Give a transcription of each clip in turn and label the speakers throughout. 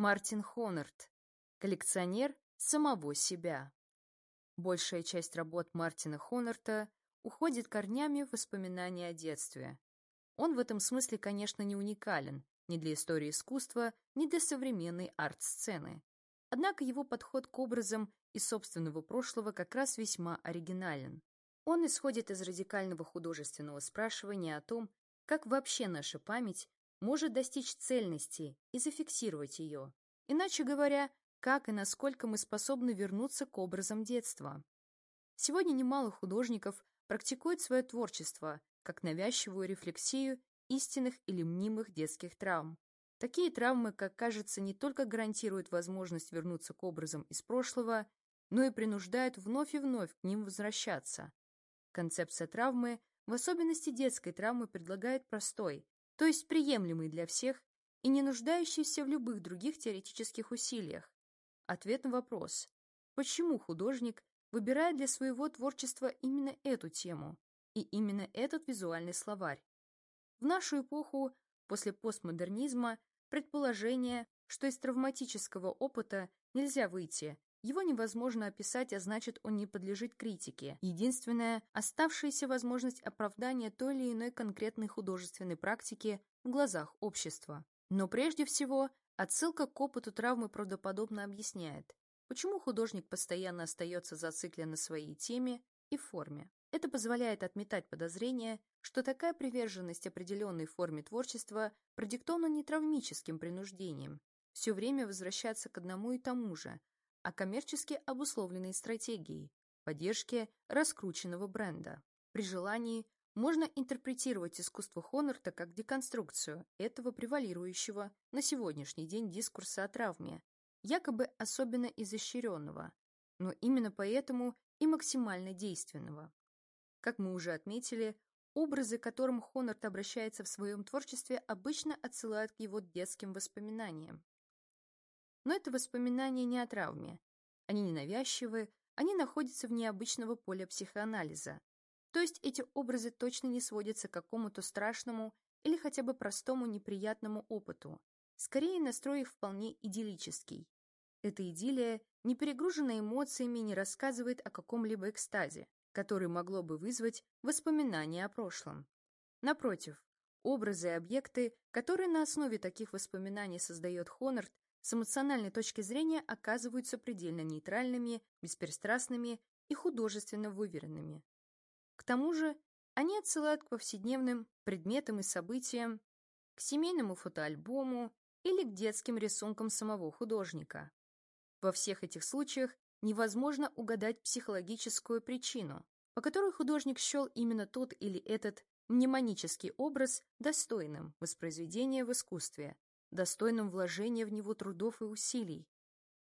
Speaker 1: Мартин Хонард, коллекционер самого себя. Большая часть работ Мартина Хонарта уходит корнями в воспоминания о детстве. Он в этом смысле, конечно, не уникален ни для истории искусства, ни для современной арт-сцены. Однако его подход к образам из собственного прошлого как раз весьма оригинален. Он исходит из радикального художественного спрашивания о том, как вообще наша память может достичь цельности и зафиксировать ее. Иначе говоря, как и насколько мы способны вернуться к образам детства. Сегодня немало художников практикуют свое творчество как навязчивую рефлексию истинных или мнимых детских травм. Такие травмы, как кажется, не только гарантируют возможность вернуться к образам из прошлого, но и принуждают вновь и вновь к ним возвращаться. Концепция травмы, в особенности детской травмы, предлагает простой, то есть приемлемый для всех и не нуждающийся в любых других теоретических усилиях. Ответ на вопрос, почему художник выбирает для своего творчества именно эту тему и именно этот визуальный словарь. В нашу эпоху, после постмодернизма, предположение, что из травматического опыта нельзя выйти, его невозможно описать, а значит, он не подлежит критике. Единственная оставшаяся возможность оправдания той или иной конкретной художественной практики в глазах общества. Но прежде всего, отсылка к опыту травмы правдоподобно объясняет, почему художник постоянно остается зациклен на своей теме и форме. Это позволяет отметать подозрение, что такая приверженность определенной форме творчества продиктована не травмическим принуждением, все время возвращаться к одному и тому же, а коммерчески обусловленной стратегией, поддержки раскрученного бренда. При желании можно интерпретировать искусство Хонорта как деконструкцию этого превалирующего на сегодняшний день дискурса о травме, якобы особенно изощренного, но именно поэтому и максимально действенного. Как мы уже отметили, образы, к которым Хонорт обращается в своем творчестве, обычно отсылают к его детским воспоминаниям. Но это воспоминания не о травме. Они ненавязчивы, они находятся в необычного поля психоанализа. То есть эти образы точно не сводятся к какому-то страшному или хотя бы простому неприятному опыту. Скорее, настрой их вполне идиллический. Эта идиллия, не перегружена эмоциями, не рассказывает о каком-либо экстазе, который могло бы вызвать воспоминания о прошлом. Напротив, образы и объекты, которые на основе таких воспоминаний создает Хонорт, с эмоциональной точки зрения оказываются предельно нейтральными, беспристрастными и художественно выверенными. К тому же они отсылают к повседневным предметам и событиям, к семейному фотоальбому или к детским рисункам самого художника. Во всех этих случаях невозможно угадать психологическую причину, по которой художник счел именно тот или этот мнемонический образ достойным воспроизведения в искусстве, достойным вложения в него трудов и усилий.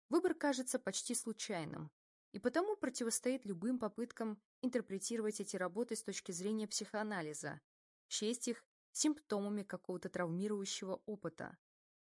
Speaker 1: Выбор кажется почти случайным, и потому противостоит любым попыткам интерпретировать эти работы с точки зрения психоанализа, счесть их симптомами какого-то травмирующего опыта.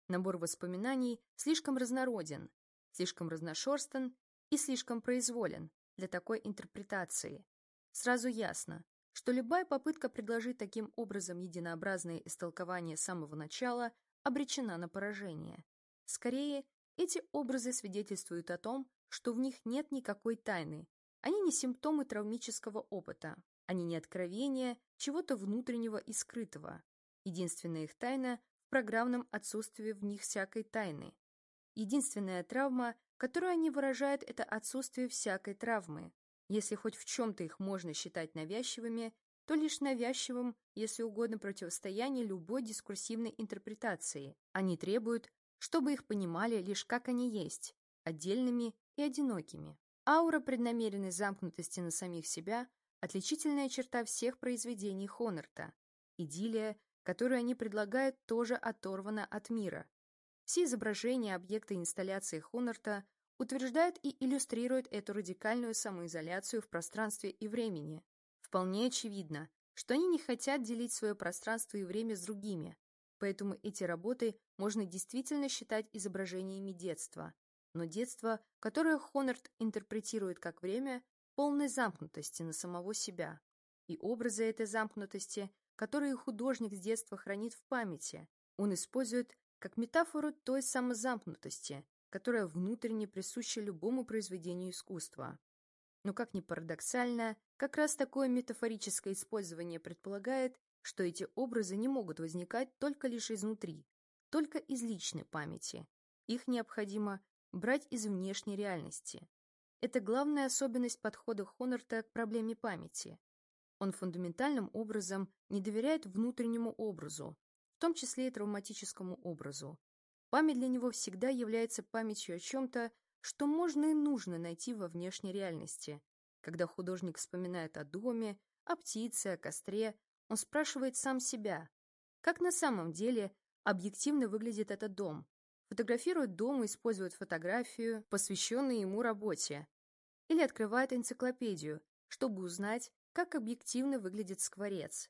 Speaker 1: Набор воспоминаний слишком разнороден, слишком разношерстен и слишком произволен для такой интерпретации. Сразу ясно, что любая попытка предложить таким образом единообразное истолкование с самого начала обречена на поражение. Скорее, эти образы свидетельствуют о том, что в них нет никакой тайны. Они не симптомы травмического опыта, они не откровения чего-то внутреннего и скрытого. Единственная их тайна в программном отсутствии в них всякой тайны. Единственная травма, которую они выражают, это отсутствие всякой травмы. Если хоть в чем-то их можно считать навязчивыми, то лишь навязчивым, если угодно, противостояние любой дискурсивной интерпретации. Они требуют, чтобы их понимали лишь как они есть, отдельными и одинокими. Аура преднамеренной замкнутости на самих себя – отличительная черта всех произведений Хонорта. Идиллия, которую они предлагают, тоже оторвана от мира. Все изображения объекта инсталляции Хонорта утверждают и иллюстрируют эту радикальную самоизоляцию в пространстве и времени, Вполне очевидно, что они не хотят делить свое пространство и время с другими, поэтому эти работы можно действительно считать изображениями детства. Но детство, которое Хонард интерпретирует как время полной замкнутости на самого себя, и образы этой замкнутости, которые художник с детства хранит в памяти, он использует как метафору той самозамкнутости, которая внутренне присуща любому произведению искусства. Но, как ни парадоксально, как раз такое метафорическое использование предполагает, что эти образы не могут возникать только лишь изнутри, только из личной памяти. Их необходимо брать из внешней реальности. Это главная особенность подхода Хонорта к проблеме памяти. Он фундаментальным образом не доверяет внутреннему образу, в том числе и травматическому образу. Память для него всегда является памятью о чем-то, что можно и нужно найти во внешней реальности. Когда художник вспоминает о доме, о птице, о костре, он спрашивает сам себя, как на самом деле объективно выглядит этот дом. Фотографирует дом и использует фотографию, посвященную ему работе. Или открывает энциклопедию, чтобы узнать, как объективно выглядит скворец.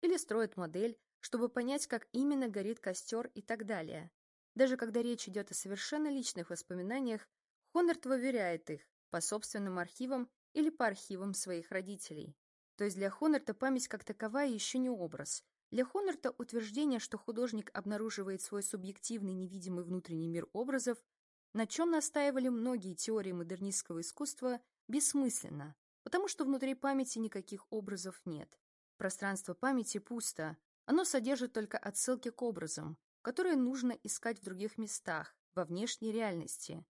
Speaker 1: Или строит модель, чтобы понять, как именно горит костер и так далее. Даже когда речь идет о совершенно личных воспоминаниях, Хонорт выверяет их по собственным архивам или по архивам своих родителей. То есть для Хонорта память как таковая еще не образ. Для Хонорта утверждение, что художник обнаруживает свой субъективный невидимый внутренний мир образов, на чем настаивали многие теории модернистского искусства, бессмысленно, потому что внутри памяти никаких образов нет. Пространство памяти пусто, оно содержит только отсылки к образам, которые нужно искать в других местах, во внешней реальности.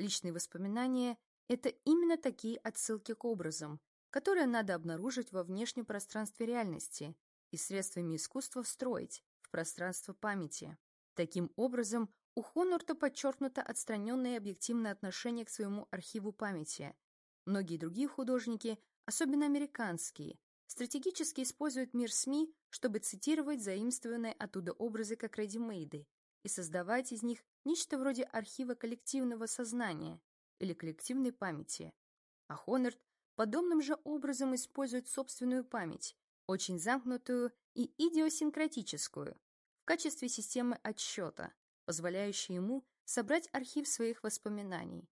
Speaker 1: Личные воспоминания — это именно такие отсылки к образам, которое надо обнаружить во внешнем пространстве реальности и средствами искусства встроить в пространство памяти. Таким образом, у Хонорта подчеркнуто отстраненное объективное отношение к своему архиву памяти. Многие другие художники, особенно американские, стратегически используют мир СМИ, чтобы цитировать заимствованные оттуда образы как редимейды и создавать из них нечто вроде архива коллективного сознания или коллективной памяти. А Хонорт подобным же образом использует собственную память, очень замкнутую и идиосинкратическую, в качестве системы отсчета, позволяющей ему собрать архив своих воспоминаний.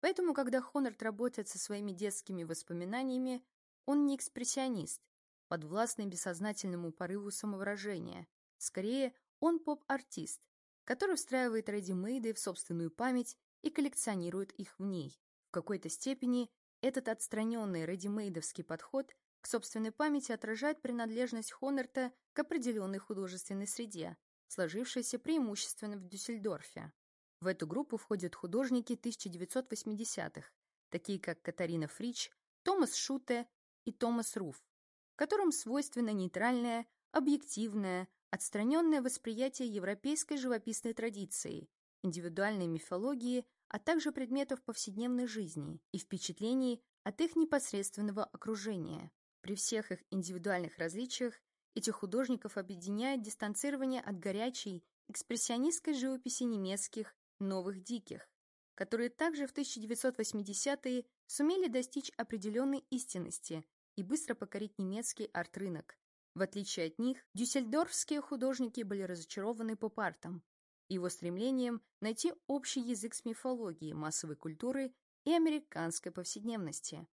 Speaker 1: Поэтому, когда Хонорт работает со своими детскими воспоминаниями, он не экспрессионист, подвластный бессознательному порыву самовыражения. Скорее, он поп-артист, который встраивает редимейды в собственную память и коллекционирует их в ней. В какой-то степени этот отстраненный редимейдовский подход к собственной памяти отражает принадлежность Хонерта к определенной художественной среде, сложившейся преимущественно в Дюссельдорфе. В эту группу входят художники 1980-х, такие как Катарина Фрич, Томас Шуте и Томас Руф, которым свойственно нейтральное, объективное, отстраненное восприятие европейской живописной традиции, индивидуальной мифологии а также предметов повседневной жизни и впечатлений от их непосредственного окружения. При всех их индивидуальных различиях этих художников объединяет дистанцирование от горячей, экспрессионистской живописи немецких «новых диких», которые также в 1980-е сумели достичь определенной истинности и быстро покорить немецкий арт-рынок. В отличие от них, дюссельдорфские художники были разочарованы поп-артом, его стремлением найти общий язык с мифологией, массовой культурой и американской повседневности.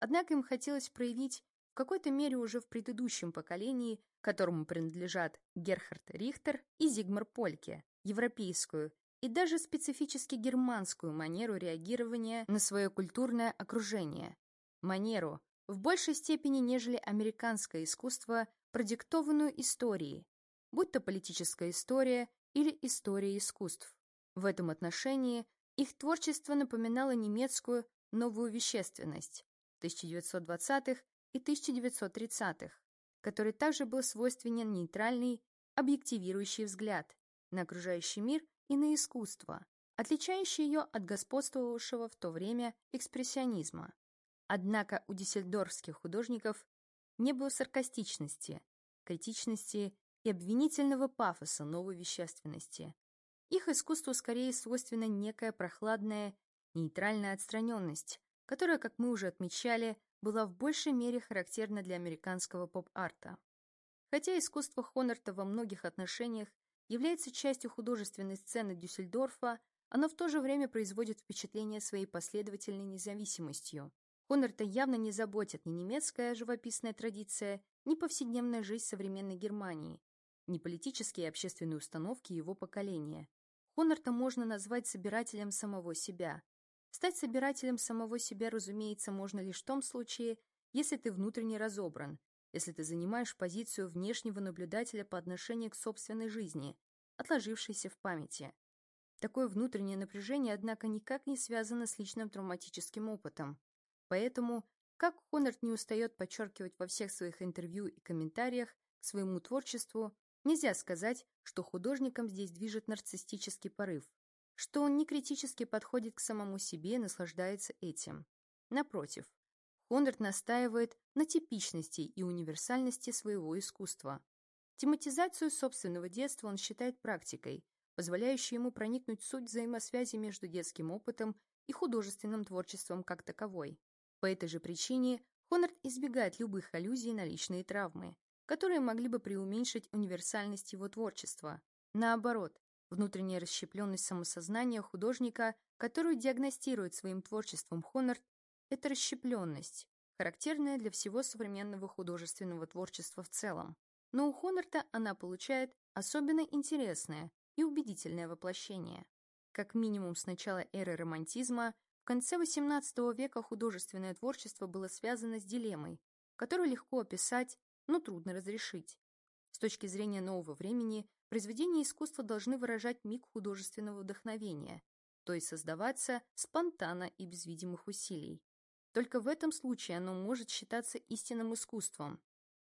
Speaker 1: Однако им хотелось проявить в какой-то мере уже в предыдущем поколении, которому принадлежат Герхард Рихтер и Зигмар Польке, европейскую и даже специфически германскую манеру реагирования на свое культурное окружение. Манеру, в большей степени, нежели американское искусство, продиктованную историей, будь то политическая история или истории искусств. В этом отношении их творчество напоминало немецкую новую вещественность 1920-х и 1930-х, который также был свойственен нейтральный, объективирующий взгляд на окружающий мир и на искусство, отличающий ее от господствовавшего в то время экспрессионизма. Однако у диссельдорфских художников не было саркастичности, критичности и обвинительного пафоса новой вещественности. Их искусству скорее свойственна некая прохладная, нейтральная отстраненность, которая, как мы уже отмечали, была в большей мере характерна для американского поп-арта. Хотя искусство Хонорта во многих отношениях является частью художественной сцены Дюссельдорфа, оно в то же время производит впечатление своей последовательной независимостью. Хонорта явно не заботит ни немецкая живописная традиция, ни повседневная жизнь современной Германии. ни политические и общественные установки его поколения. Хонорта можно назвать собирателем самого себя. Стать собирателем самого себя, разумеется, можно лишь в том случае, если ты внутренне разобран, если ты занимаешь позицию внешнего наблюдателя по отношению к собственной жизни, отложившейся в памяти. Такое внутреннее напряжение, однако, никак не связано с личным травматическим опытом. Поэтому, как Хонорт не устает подчеркивать во всех своих интервью и комментариях к своему творчеству, нельзя сказать, что художником здесь движет нарциссический порыв, что он не критически подходит к самому себе и наслаждается этим. Напротив, Хонорт настаивает на типичности и универсальности своего искусства. Тематизацию собственного детства он считает практикой, позволяющей ему проникнуть в суть взаимосвязи между детским опытом и художественным творчеством как таковой. По этой же причине Хонорд избегает любых аллюзий на личные травмы, которые могли бы преуменьшить универсальность его творчества. Наоборот, внутренняя расщепленность самосознания художника, которую диагностирует своим творчеством Хонорд, это расщепленность, характерная для всего современного художественного творчества в целом. Но у Хонорта она получает особенно интересное и убедительное воплощение. Как минимум с начала эры романтизма, конце XVIII века художественное творчество было связано с дилеммой, которую легко описать, но трудно разрешить. С точки зрения нового времени, произведения искусства должны выражать миг художественного вдохновения, то есть создаваться спонтанно и без видимых усилий. Только в этом случае оно может считаться истинным искусством.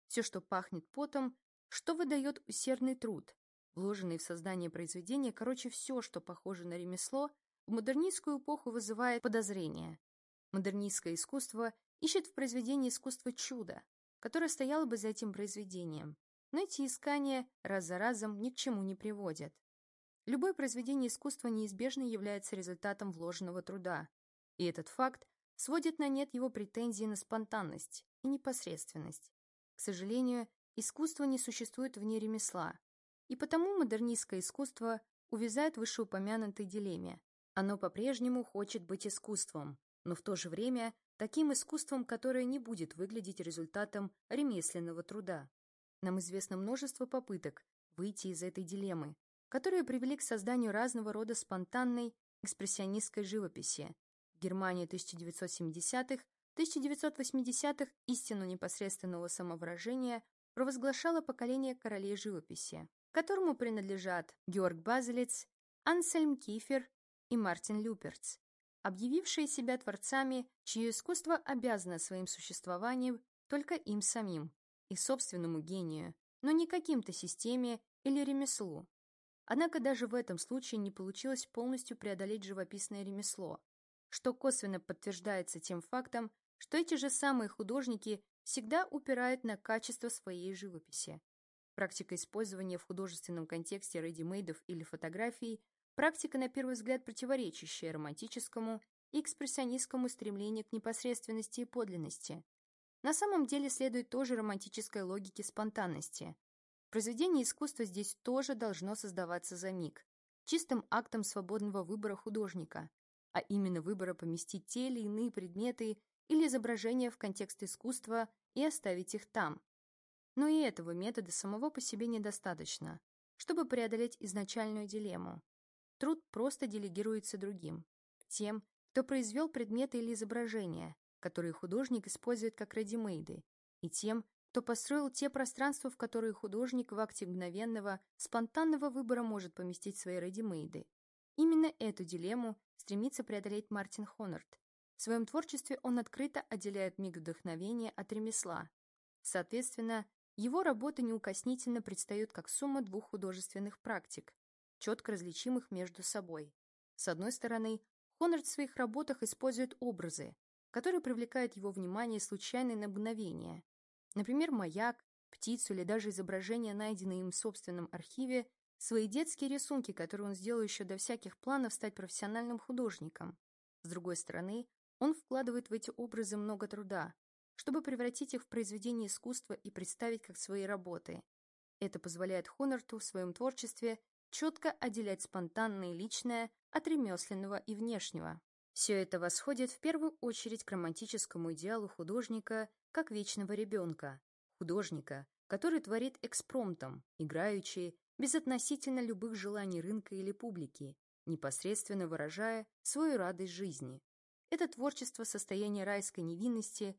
Speaker 1: Все, что пахнет потом, что выдает усердный труд, вложенный в создание произведения, короче, все, что похоже на ремесло, в модернистскую эпоху вызывает подозрение. Модернистское искусство ищет в произведении искусства чудо, которое стояло бы за этим произведением. Но эти искания раз за разом ни к чему не приводят. Любое произведение искусства неизбежно является результатом вложенного труда, и этот факт сводит на нет его претензии на спонтанность и непосредственность. К сожалению, искусство не существует вне ремесла, и потому модернистское искусство увязает в вышеупомянутой дилемме. Оно по-прежнему хочет быть искусством, но в то же время таким искусством, которое не будет выглядеть результатом ремесленного труда. Нам известно множество попыток выйти из этой дилеммы, которые привели к созданию разного рода спонтанной экспрессионистской живописи, Германии 1970-х, 1980-х истину непосредственного самовыражения провозглашало поколение королей живописи, которому принадлежат Георг Базелец, Ансельм Кифер и Мартин Люперц, объявившие себя творцами, чье искусство обязано своим существованием только им самим, их собственному гению, но не каким-то системе или ремеслу. Однако даже в этом случае не получилось полностью преодолеть живописное ремесло, что косвенно подтверждается тем фактом, что эти же самые художники всегда упирают на качество своей живописи. Практика использования в художественном контексте редимейдов или фотографий – практика, на первый взгляд, противоречащая романтическому и экспрессионистскому стремлению к непосредственности и подлинности. На самом деле следует тоже романтической логике спонтанности. Произведение искусства здесь тоже должно создаваться за миг, чистым актом свободного выбора художника, а именно выбора поместить те или иные предметы или изображения в контекст искусства и оставить их там. Но и этого метода самого по себе недостаточно, чтобы преодолеть изначальную дилемму. Труд просто делегируется другим, тем, кто произвел предметы или изображения, которые художник использует как редимейды, и тем, кто построил те пространства, в которые художник в акте мгновенного, спонтанного выбора может поместить свои редимейды. Именно эту дилемму стремится преодолеть Мартин Хонорт. В своем творчестве он открыто отделяет миг вдохновения от ремесла. Соответственно, его работы неукоснительно предстают как сумма двух художественных практик, четко различимых между собой. С одной стороны, Хонорт в своих работах использует образы, которые привлекают его внимание случайно на мгновение. Например, маяк, птицу или даже изображение, найденное им в собственном архиве, Свои детские рисунки, которые он сделал еще до всяких планов стать профессиональным художником. С другой стороны, он вкладывает в эти образы много труда, чтобы превратить их в произведение искусства и представить как свои работы. Это позволяет Хонорту в своем творчестве четко отделять спонтанное личное от ремесленного и внешнего. Все это восходит в первую очередь к романтическому идеалу художника как вечного ребенка, художника, который творит экспромтом, играющий, безотносительно любых желаний рынка или публики, непосредственно выражая свою радость жизни. Это творчество состояние райской невинности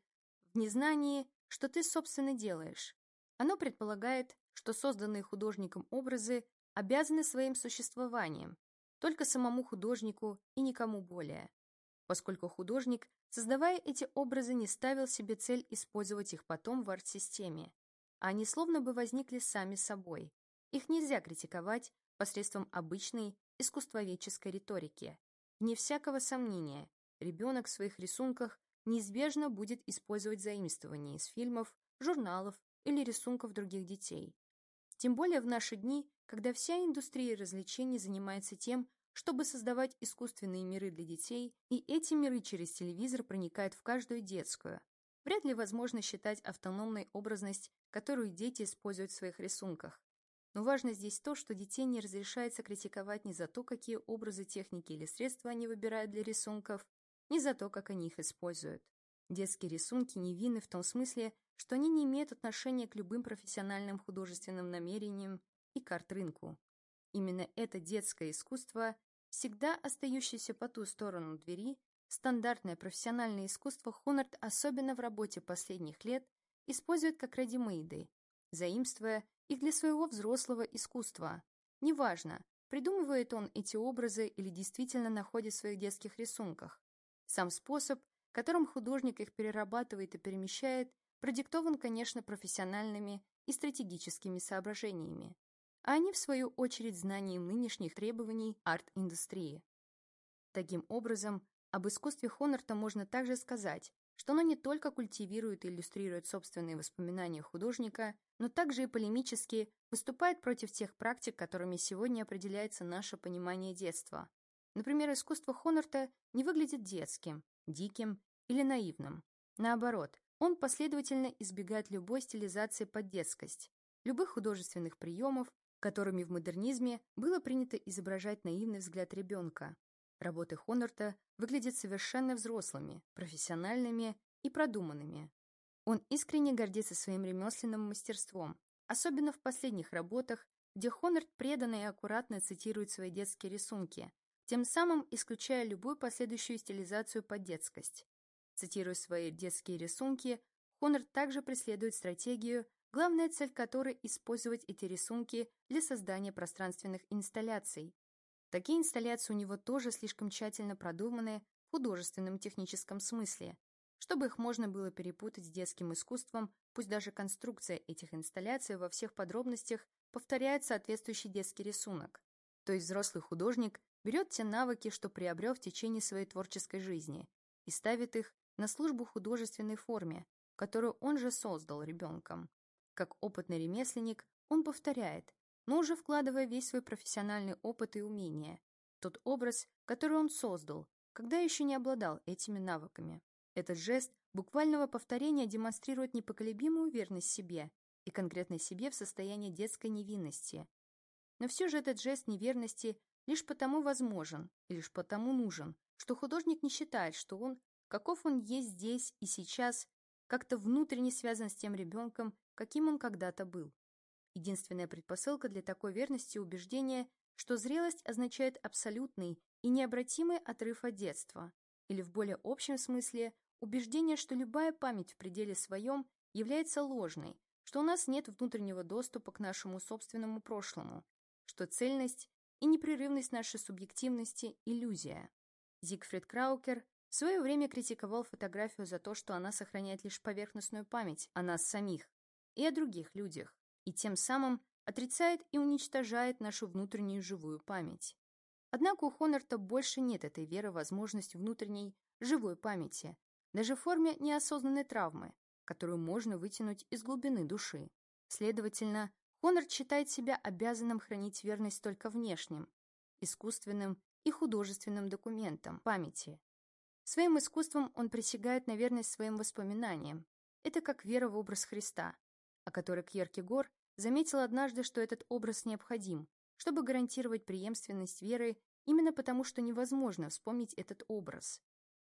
Speaker 1: в незнании, что ты, собственно, делаешь. Оно предполагает, что созданные художником образы обязаны своим существованием, только самому художнику и никому более. Поскольку художник, создавая эти образы, не ставил себе цель использовать их потом в арт-системе, а они словно бы возникли сами собой. Их нельзя критиковать посредством обычной искусствоведческой риторики. Вне всякого сомнения, ребенок в своих рисунках неизбежно будет использовать заимствования из фильмов, журналов или рисунков других детей. Тем более в наши дни, когда вся индустрия развлечений занимается тем, чтобы создавать искусственные миры для детей, и эти миры через телевизор проникают в каждую детскую. Вряд ли возможно считать автономной образность, которую дети используют в своих рисунках. Но важно здесь то, что детей не разрешается критиковать ни за то, какие образы, техники или средства они выбирают для рисунков, ни за то, как они их используют. Детские рисунки невинны в том смысле, что они не имеют отношения к любым профессиональным художественным намерениям и к арт-рынку. Именно это детское искусство, всегда остающееся по ту сторону двери, стандартное профессиональное искусство Хонард, особенно в работе последних лет, использует как редимейды, заимствуя их для своего взрослого искусства. Неважно, придумывает он эти образы или действительно находит в своих детских рисунках. Сам способ, которым художник их перерабатывает и перемещает, продиктован, конечно, профессиональными и стратегическими соображениями, а они, в свою очередь, знанием нынешних требований арт-индустрии. Таким образом, об искусстве Хонорта можно также сказать, что оно не только культивирует и иллюстрирует собственные воспоминания художника, но также и полемически выступает против тех практик, которыми сегодня определяется наше понимание детства. Например, искусство Хонорта не выглядит детским, диким или наивным. Наоборот, он последовательно избегает любой стилизации под детскость, любых художественных приемов, которыми в модернизме было принято изображать наивный взгляд ребенка. Работы Хонорта выглядят совершенно взрослыми, профессиональными и продуманными. Он искренне гордится своим ремесленным мастерством, особенно в последних работах, где Хонорт преданно и аккуратно цитирует свои детские рисунки, тем самым исключая любую последующую стилизацию под детскость. Цитируя свои детские рисунки, Хонорт также преследует стратегию, главная цель которой – использовать эти рисунки для создания пространственных инсталляций. Такие инсталляции у него тоже слишком тщательно продуманы в художественном техническом смысле, чтобы их можно было перепутать с детским искусством, пусть даже конструкция этих инсталляций во всех подробностях повторяет соответствующий детский рисунок. То есть взрослый художник берет те навыки, что приобрел в течение своей творческой жизни, и ставит их на службу художественной форме, которую он же создал ребенком. Как опытный ремесленник, он повторяет, но уже вкладывая весь свой профессиональный опыт и умения, тот образ, который он создал, когда еще не обладал этими навыками. Этот жест буквального повторения демонстрирует непоколебимую верность себе и конкретно себе в состоянии детской невинности. Но все же этот жест неверности лишь потому возможен и лишь потому нужен, что художник не считает, что он, каков он есть здесь и сейчас, как-то внутренне связан с тем ребенком, каким он когда-то был. Единственная предпосылка для такой верности убеждения, что зрелость означает абсолютный и необратимый отрыв от детства, или в более общем смысле убеждение, что любая память в пределе своем является ложной, что у нас нет внутреннего доступа к нашему собственному прошлому, что цельность и непрерывность нашей субъективности – иллюзия. Зигфрид Краукер в свое время критиковал фотографию за то, что она сохраняет лишь поверхностную память о нас самих и о других людях, и тем самым отрицает и уничтожает нашу внутреннюю живую память. Однако у Хонорта больше нет этой веры в возможность внутренней, живой памяти, даже в форме неосознанной травмы, которую можно вытянуть из глубины души. Следовательно, Конрад считает себя обязанным хранить верность только внешним, искусственным и художественным документам памяти. Своим искусством он присягает на верность своим воспоминаниям. Это как вера в образ Христа, о которой Кьеркегор заметил однажды, что этот образ необходим, чтобы гарантировать преемственность веры именно потому, что невозможно вспомнить этот образ.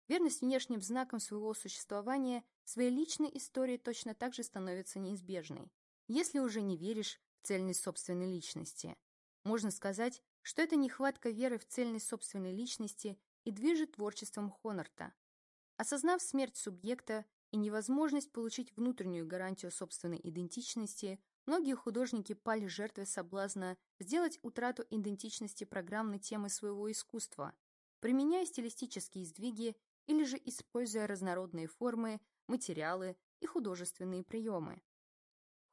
Speaker 1: Верность внешним знаком своего существования, своей личной истории точно так же становится неизбежной. если уже не веришь в цельность собственной личности. Можно сказать, что это нехватка веры в цельность собственной личности и движет творчеством Хонорта. Осознав смерть субъекта и невозможность получить внутреннюю гарантию собственной идентичности, многие художники пали жертвой соблазна сделать утрату идентичности программной темой своего искусства, применяя стилистические сдвиги или же используя разнородные формы, материалы и художественные приемы.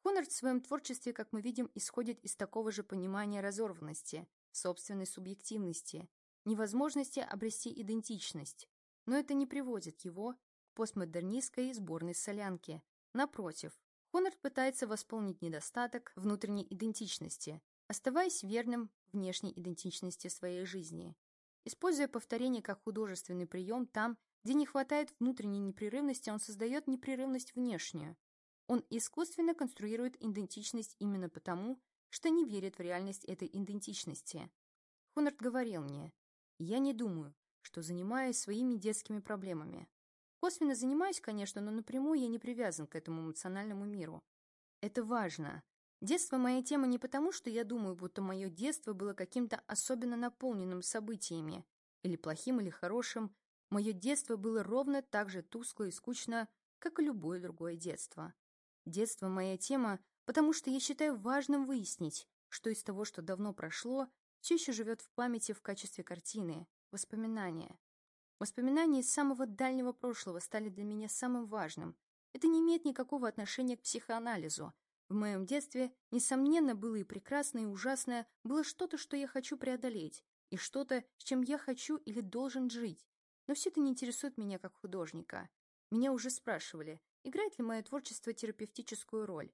Speaker 1: Хонорд в своем творчестве, как мы видим, исходит из такого же понимания разорванности, собственной субъективности, невозможности обрести идентичность, но это не приводит его к постмодернистской сборной солянки. Напротив, Хонорд пытается восполнить недостаток внутренней идентичности, оставаясь верным внешней идентичности своей жизни. Используя повторение как художественный прием там, где не хватает внутренней непрерывности, он создает непрерывность внешнюю. Он искусственно конструирует идентичность именно потому, что не верит в реальность этой идентичности. Хонорд говорил мне, «Я не думаю, что занимаюсь своими детскими проблемами. Косвенно занимаюсь, конечно, но напрямую я не привязан к этому эмоциональному миру. Это важно. Детство моя тема не потому, что я думаю, будто мое детство было каким-то особенно наполненным событиями, или плохим, или хорошим. Мое детство было ровно так же тускло и скучно, как и любое другое детство. Детство моя тема, потому что я считаю важным выяснить, что из того, что давно прошло, все еще живет в памяти в качестве картины, воспоминания. Воспоминания из самого дальнего прошлого стали для меня самым важным. Это не имеет никакого отношения к психоанализу. В моем детстве, несомненно, было и прекрасное, и ужасное, было что-то, что я хочу преодолеть, и что-то, с чем я хочу или должен жить. Но все это не интересует меня как художника. Меня уже спрашивали, играет ли мое творчество терапевтическую роль.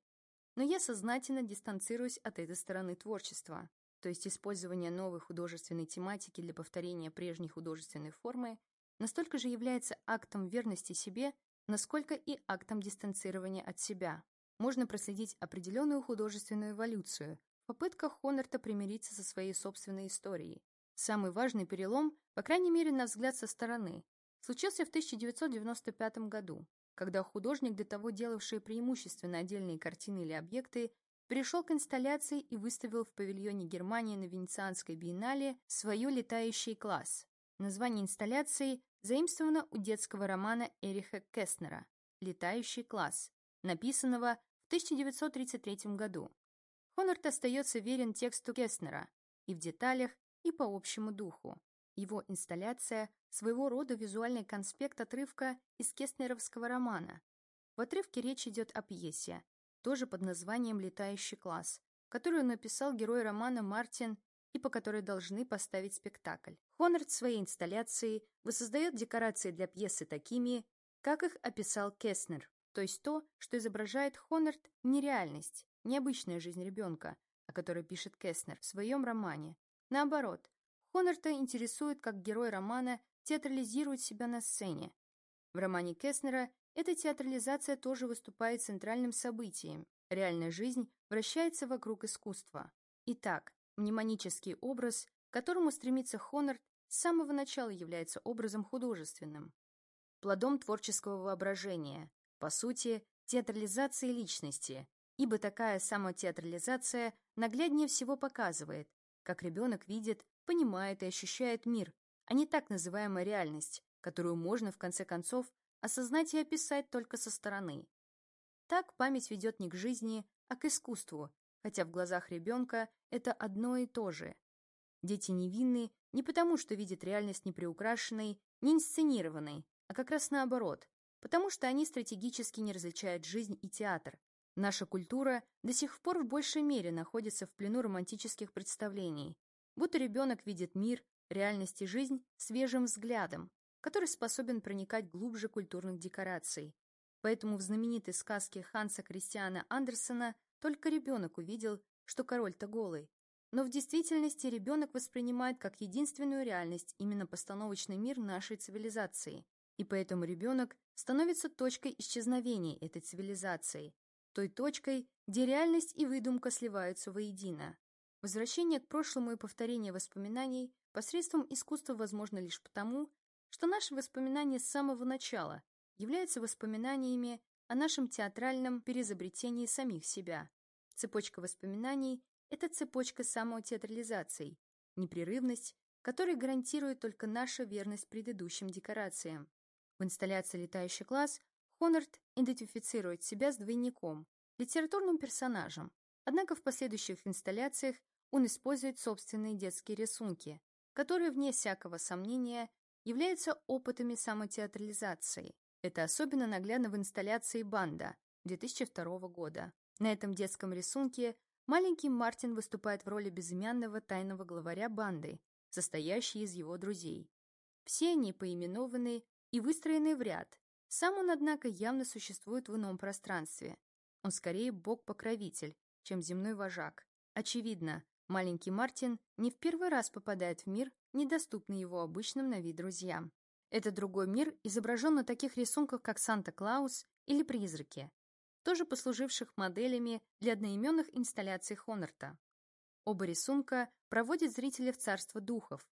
Speaker 1: Но я сознательно дистанцируюсь от этой стороны творчества, то есть использование новой художественной тематики для повторения прежней художественной формы, настолько же является актом верности себе, насколько и актом дистанцирования от себя. Можно проследить определенную художественную эволюцию в попытках Хонорта примириться со своей собственной историей. Самый важный перелом, по крайней мере на взгляд со стороны, случился в 1995 году, когда художник, до того делавший преимущественно отдельные картины или объекты, перешел к инсталляции и выставил в павильоне Германии на Венецианской биеннале свою «Летающий класс». Название инсталляции заимствовано у детского романа Эриха Кестнера «Летающий класс», написанного в 1933 году. Хонорт остается верен тексту Кестнера и в деталях, и по общему духу. Его инсталляция – своего рода визуальный конспект отрывка из кестнеровского романа. В отрывке речь идет о пьесе, тоже под названием «Летающий класс», которую написал герой романа Мартин и по которой должны поставить спектакль. Хонорд в своей инсталляции воссоздает декорации для пьесы такими, как их описал Кеснер, то есть то, что изображает Хонорд нереальность, необычная жизнь ребенка, о которой пишет Кеснер в своем романе. Наоборот, Хонорта интересует, как герой романа театрализирует себя на сцене. В романе Кеснера эта театрализация тоже выступает центральным событием. Реальная жизнь вращается вокруг искусства. Итак, мнемонический образ, к которому стремится Хонорд, с самого начала является образом художественным. Плодом творческого воображения, по сути, театрализации личности, ибо такая самотеатрализация нагляднее всего показывает, как ребенок видит, понимает и ощущает мир, а не так называемая реальность, которую можно, в конце концов, осознать и описать только со стороны. Так память ведет не к жизни, а к искусству, хотя в глазах ребенка это одно и то же. Дети невинны не потому, что видят реальность неприукрашенной, не инсценированной, а как раз наоборот, потому что они стратегически не различают жизнь и театр. Наша культура до сих пор в большей мере находится в плену романтических представлений, будто ребенок видит мир, реальность и жизнь свежим взглядом, который способен проникать глубже культурных декораций. Поэтому в знаменитой сказке Ханса Кристиана Андерсона только ребенок увидел, что король-то голый. Но в действительности ребенок воспринимает как единственную реальность именно постановочный мир нашей цивилизации. И поэтому ребенок становится точкой исчезновения этой цивилизации, той точкой, где реальность и выдумка сливаются воедино. Возвращение к прошлому и повторение воспоминаний посредством искусства возможно лишь потому, что наши воспоминания с самого начала являются воспоминаниями о нашем театральном перезабретении самих себя. Цепочка воспоминаний – это цепочка самотеатрализаций, непрерывность, которая гарантирует только наша верность предыдущим декорациям. В инсталляции «Летающий класс» Хонорт идентифицирует себя с двойником, литературным персонажем, однако в последующих инсталляциях он использует собственные детские рисунки, которые, вне всякого сомнения, являются опытами самотеатрализации. Это особенно наглядно в инсталляции «Банда» 2002 года. На этом детском рисунке маленький Мартин выступает в роли безымянного тайного главаря банды, состоящей из его друзей. Все они поименованы и выстроены в ряд. Сам он, однако, явно существует в ином пространстве. Он скорее бог-покровитель, чем земной вожак. Очевидно, маленький Мартин не в первый раз попадает в мир, недоступный его обычным на вид друзьям. Это другой мир изображен на таких рисунках, как Санта-Клаус или Призраки, тоже послуживших моделями для одноименных инсталляций Хонорта. Оба рисунка проводят зрителя в царство духов.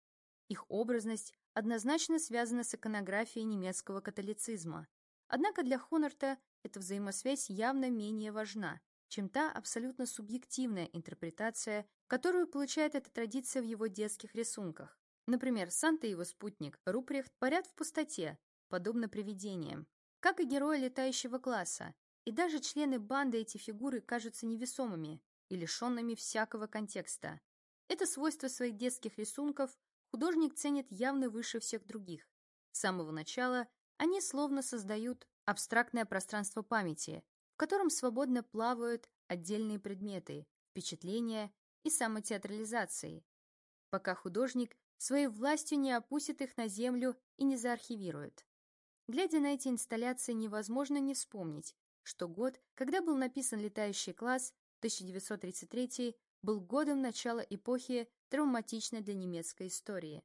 Speaker 1: Их образность однозначно связана с иконографией немецкого католицизма. Однако для Хонорта эта взаимосвязь явно менее важна, чем та абсолютно субъективная интерпретация, которую получает эта традиция в его детских рисунках. Например, Санта и его спутник Рупрехт парят в пустоте, подобно привидениям, как и герои летающего класса, и даже члены банды эти фигуры кажутся невесомыми и лишенными всякого контекста. Это свойство своих детских рисунков художник ценит явно выше всех других. С самого начала они словно создают абстрактное пространство памяти, в котором свободно плавают отдельные предметы, впечатления и самотеатрализации, пока художник своей властью не опустит их на землю и не заархивирует. Глядя на эти инсталляции, невозможно не вспомнить, что год, когда был написан «Летающий класс», 1933, был годом начала эпохи, травматичной для немецкой истории.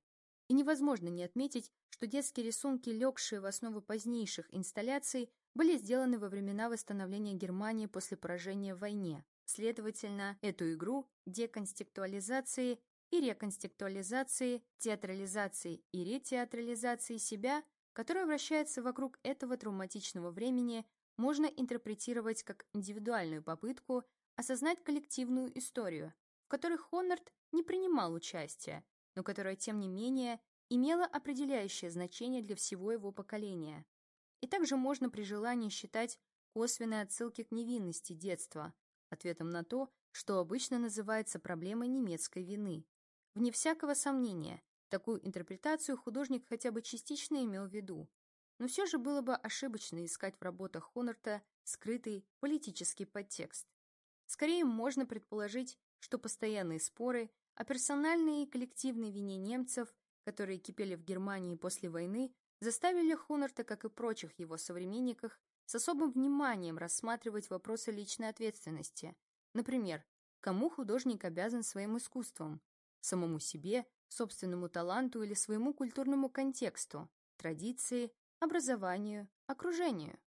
Speaker 1: И невозможно не отметить, что детские рисунки, легшие в основу позднейших инсталляций, были сделаны во времена восстановления Германии после поражения в войне. Следовательно, эту игру деконституализации и реконституализации, театрализации и ретеатрализации себя, которая вращается вокруг этого травматичного времени, можно интерпретировать как индивидуальную попытку осознать коллективную историю, в которой Хоннард не принимал участия, но которая, тем не менее, имела определяющее значение для всего его поколения. И также можно при желании считать косвенные отсылки к невинности детства, ответом на то, что обычно называется проблемой немецкой вины. Вне всякого сомнения, такую интерпретацию художник хотя бы частично имел в виду, но все же было бы ошибочно искать в работах Хонорта скрытый политический подтекст. Скорее можно предположить, что постоянные споры о персональной и коллективной вине немцев которые кипели в Германии после войны, заставили Хунарта, как и прочих его современников, с особым вниманием рассматривать вопросы личной ответственности. Например, кому художник обязан своим искусством? Самому себе, собственному таланту или своему культурному контексту, традиции, образованию, окружению?